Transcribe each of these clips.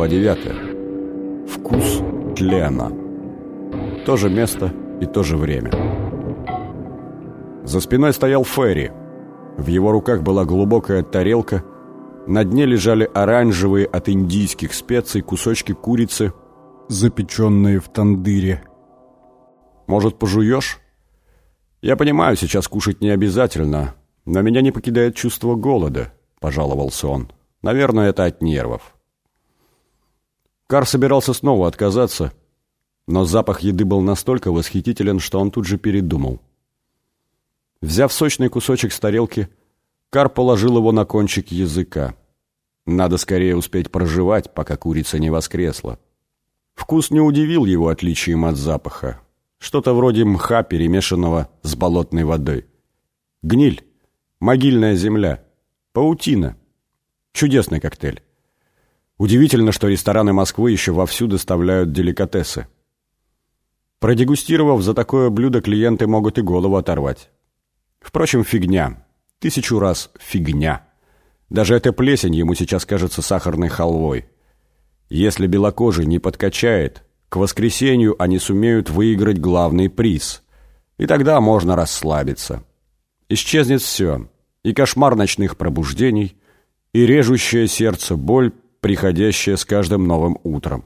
Глава 9. Вкус тлена. То же место и то же время. За спиной стоял Ферри. В его руках была глубокая тарелка. На дне лежали оранжевые от индийских специй кусочки курицы, запеченные в тандыре. «Может, пожуешь?» «Я понимаю, сейчас кушать не обязательно, но меня не покидает чувство голода», — пожаловался он. «Наверное, это от нервов». Кар собирался снова отказаться, но запах еды был настолько восхитителен, что он тут же передумал. Взяв сочный кусочек с тарелки, Кар положил его на кончик языка. Надо скорее успеть проживать, пока курица не воскресла. Вкус не удивил его отличием от запаха. Что-то вроде мха, перемешанного с болотной водой. Гниль, могильная земля, паутина. Чудесный коктейль. Удивительно, что рестораны Москвы еще вовсю доставляют деликатесы. Продегустировав за такое блюдо, клиенты могут и голову оторвать. Впрочем, фигня. Тысячу раз фигня. Даже эта плесень ему сейчас кажется сахарной халвой. Если белокожий не подкачает, к воскресенью они сумеют выиграть главный приз. И тогда можно расслабиться. Исчезнет все. И кошмар ночных пробуждений, и режущее сердце боль, приходящая с каждым новым утром.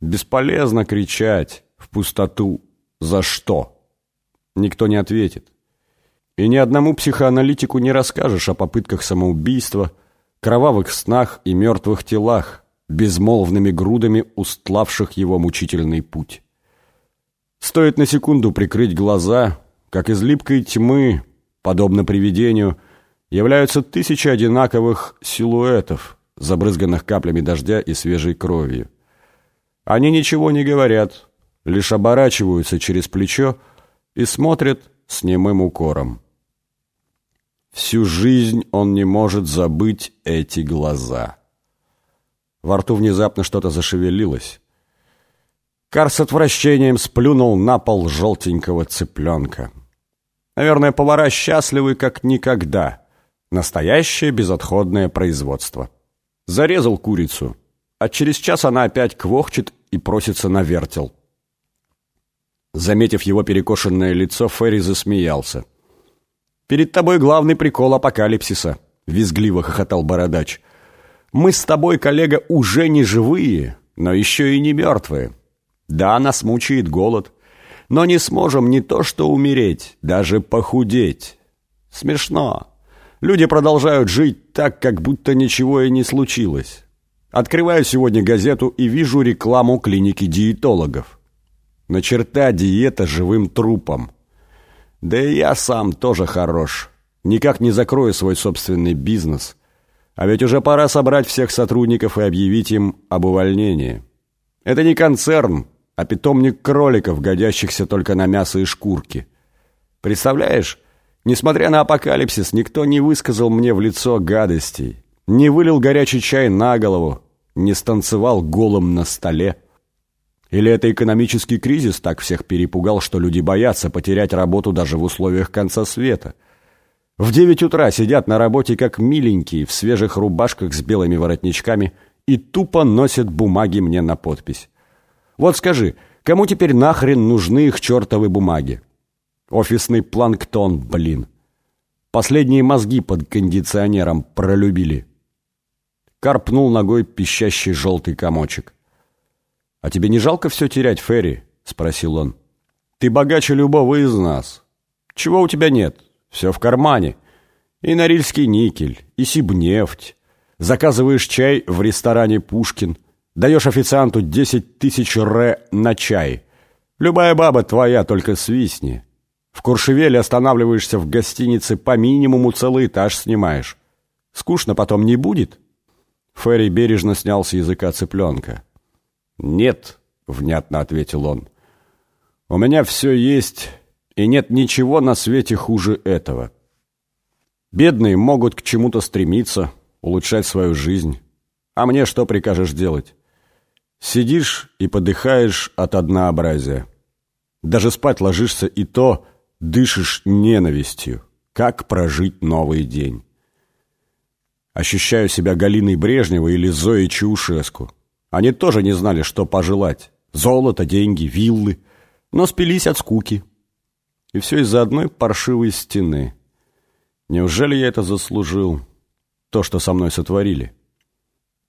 Бесполезно кричать в пустоту «За что?». Никто не ответит. И ни одному психоаналитику не расскажешь о попытках самоубийства, кровавых снах и мертвых телах, безмолвными грудами устлавших его мучительный путь. Стоит на секунду прикрыть глаза, как из липкой тьмы, подобно привидению, являются тысячи одинаковых силуэтов, забрызганных каплями дождя и свежей кровью. Они ничего не говорят, лишь оборачиваются через плечо и смотрят с немым укором. Всю жизнь он не может забыть эти глаза. Во рту внезапно что-то зашевелилось. Кар с отвращением сплюнул на пол желтенького цыпленка. Наверное, повара счастливы как никогда. Настоящее безотходное производство. Зарезал курицу, а через час она опять квохчет и просится на вертел. Заметив его перекошенное лицо, Ферри засмеялся. «Перед тобой главный прикол апокалипсиса», — визгливо хохотал бородач. «Мы с тобой, коллега, уже не живые, но еще и не мертвые. Да, нас мучает голод, но не сможем не то что умереть, даже похудеть. Смешно. Люди продолжают жить так, как будто ничего и не случилось. Открываю сегодня газету и вижу рекламу клиники диетологов. На черта диета живым трупом. Да и я сам тоже хорош. Никак не закрою свой собственный бизнес. А ведь уже пора собрать всех сотрудников и объявить им об увольнении. Это не концерн, а питомник кроликов, годящихся только на мясо и шкурки. Представляешь, несмотря на апокалипсис, никто не высказал мне в лицо гадостей, не вылил горячий чай на голову, не станцевал голым на столе. Или это экономический кризис так всех перепугал, что люди боятся потерять работу даже в условиях конца света? В девять утра сидят на работе как миленькие, в свежих рубашках с белыми воротничками и тупо носят бумаги мне на подпись. Вот скажи, кому теперь нахрен нужны их чертовы бумаги? Офисный планктон, блин. Последние мозги под кондиционером пролюбили. Карпнул ногой пищащий желтый комочек. «А тебе не жалко все терять, Ферри?» — спросил он. «Ты богаче любого из нас. Чего у тебя нет? Все в кармане. И Норильский никель, и Сибнефть. Заказываешь чай в ресторане «Пушкин». Даешь официанту десять тысяч ре на чай. Любая баба твоя, только свистни. В Куршевеле останавливаешься в гостинице, по минимуму целый этаж снимаешь. Скучно потом не будет?» Ферри бережно снял с языка цыпленка. «Нет», — внятно ответил он. «У меня все есть, и нет ничего на свете хуже этого. Бедные могут к чему-то стремиться, улучшать свою жизнь. А мне что прикажешь делать? Сидишь и подыхаешь от однообразия. Даже спать ложишься и то дышишь ненавистью. Как прожить новый день? Ощущаю себя Галиной Брежневой или Зоей Чаушеску. Они тоже не знали, что пожелать. Золото, деньги, виллы. Но спились от скуки. И все из-за одной паршивой стены. Неужели я это заслужил? То, что со мной сотворили?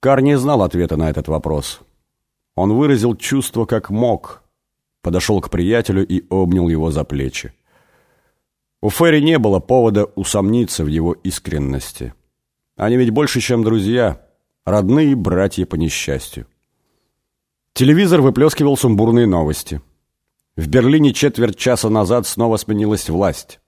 Кар не знал ответа на этот вопрос. Он выразил чувство как мог. Подошел к приятелю и обнял его за плечи. У Ферри не было повода усомниться в его искренности. Они ведь больше, чем друзья, родные братья по несчастью. Телевизор выплескивал сумбурные новости. В Берлине четверть часа назад снова сменилась власть.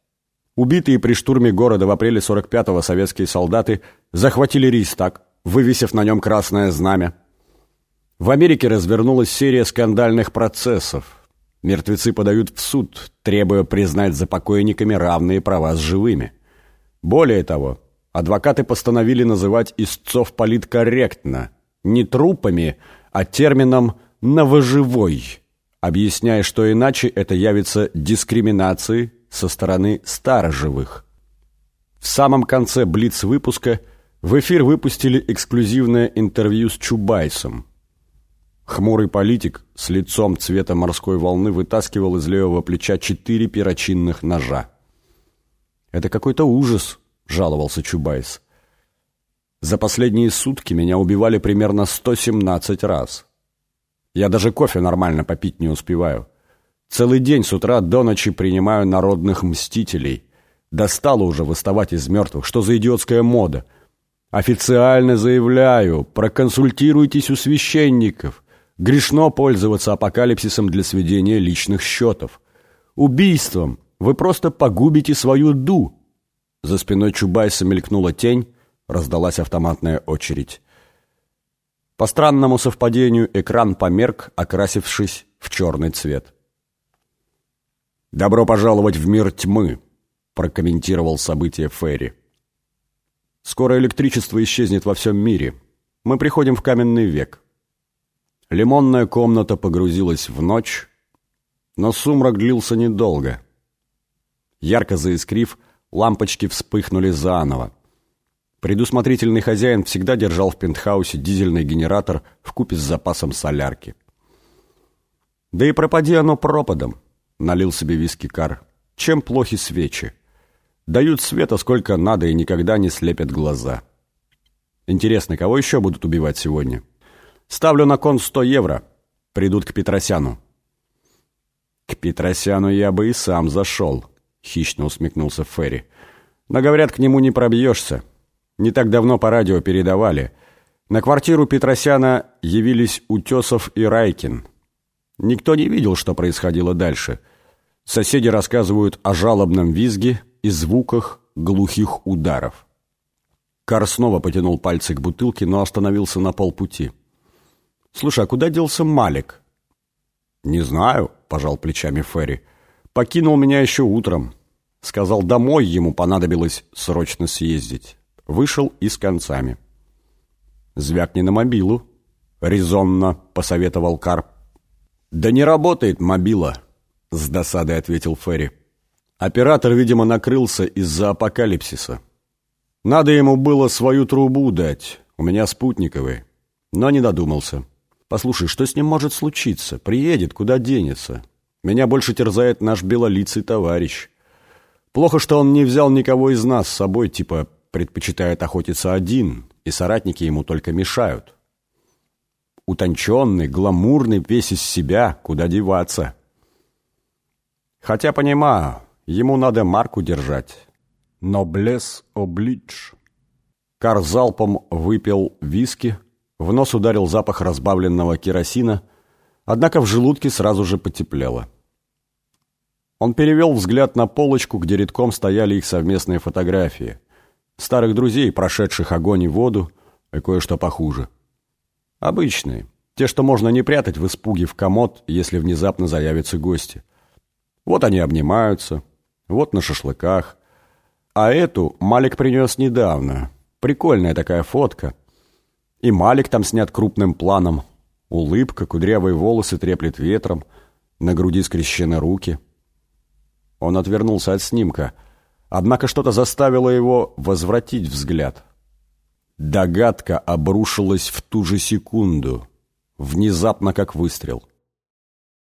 Убитые при штурме города в апреле 45-го советские солдаты захватили Рейстаг, вывесив на нем красное знамя. В Америке развернулась серия скандальных процессов. Мертвецы подают в суд, требуя признать за покойниками равные права с живыми. Более того, адвокаты постановили называть истцов политкорректно, не трупами, а термином «новоживой», объясняя, что иначе это явится дискриминацией со стороны староживых. В самом конце Блиц-выпуска в эфир выпустили эксклюзивное интервью с Чубайсом. Хмурый политик с лицом цвета морской волны вытаскивал из левого плеча четыре перочинных ножа. «Это какой-то ужас», — жаловался Чубайс. За последние сутки меня убивали примерно 117 раз. Я даже кофе нормально попить не успеваю. Целый день с утра до ночи принимаю народных мстителей. Достало уже выставать из мертвых. Что за идиотская мода? Официально заявляю, проконсультируйтесь у священников. Грешно пользоваться апокалипсисом для сведения личных счетов. Убийством вы просто погубите свою ду. За спиной Чубайса мелькнула тень, раздалась автоматная очередь. По странному совпадению экран померк, окрасившись в черный цвет. «Добро пожаловать в мир тьмы», — прокомментировал событие Ферри. «Скоро электричество исчезнет во всем мире. Мы приходим в каменный век». Лимонная комната погрузилась в ночь, но сумрак длился недолго. Ярко заискрив, лампочки вспыхнули заново. Предусмотрительный хозяин всегда держал в пентхаусе дизельный генератор в купе с запасом солярки. Да и пропади оно пропадом, налил себе виски Кар. Чем плохи свечи? Дают света сколько надо и никогда не слепят глаза. Интересно, кого еще будут убивать сегодня? Ставлю на кон 100 евро. Придут к Петросяну. К Петросяну я бы и сам зашел, хищно усмехнулся Ферри. Но, говорят, к нему не пробьешься. Не так давно по радио передавали. На квартиру Петросяна явились Утесов и Райкин. Никто не видел, что происходило дальше. Соседи рассказывают о жалобном визге и звуках глухих ударов. Кар снова потянул пальцы к бутылке, но остановился на полпути. «Слушай, а куда делся Малик?» «Не знаю», — пожал плечами Ферри. «Покинул меня еще утром. Сказал, домой ему понадобилось срочно съездить» вышел и с концами. «Звякни на мобилу», — резонно посоветовал Карп. «Да не работает мобила», — с досадой ответил Ферри. «Оператор, видимо, накрылся из-за апокалипсиса. Надо ему было свою трубу дать, у меня спутниковые, но не додумался. Послушай, что с ним может случиться? Приедет, куда денется? Меня больше терзает наш белолицый товарищ. Плохо, что он не взял никого из нас с собой, типа предпочитает охотиться один, и соратники ему только мешают. Утонченный, гламурный, весь из себя, куда деваться. Хотя понимаю, ему надо марку держать. Ноблес облич. Кар залпом выпил виски, в нос ударил запах разбавленного керосина, однако в желудке сразу же потеплело. Он перевел взгляд на полочку, где редком стояли их совместные фотографии старых друзей, прошедших огонь и воду, и кое-что похуже. Обычные, те, что можно не прятать в испуге в комод, если внезапно заявятся гости. Вот они обнимаются, вот на шашлыках. А эту Малик принес недавно. Прикольная такая фотка. И Малик там снят крупным планом. Улыбка, кудрявые волосы треплет ветром, на груди скрещены руки. Он отвернулся от снимка – Однако что-то заставило его возвратить взгляд. Догадка обрушилась в ту же секунду. Внезапно как выстрел.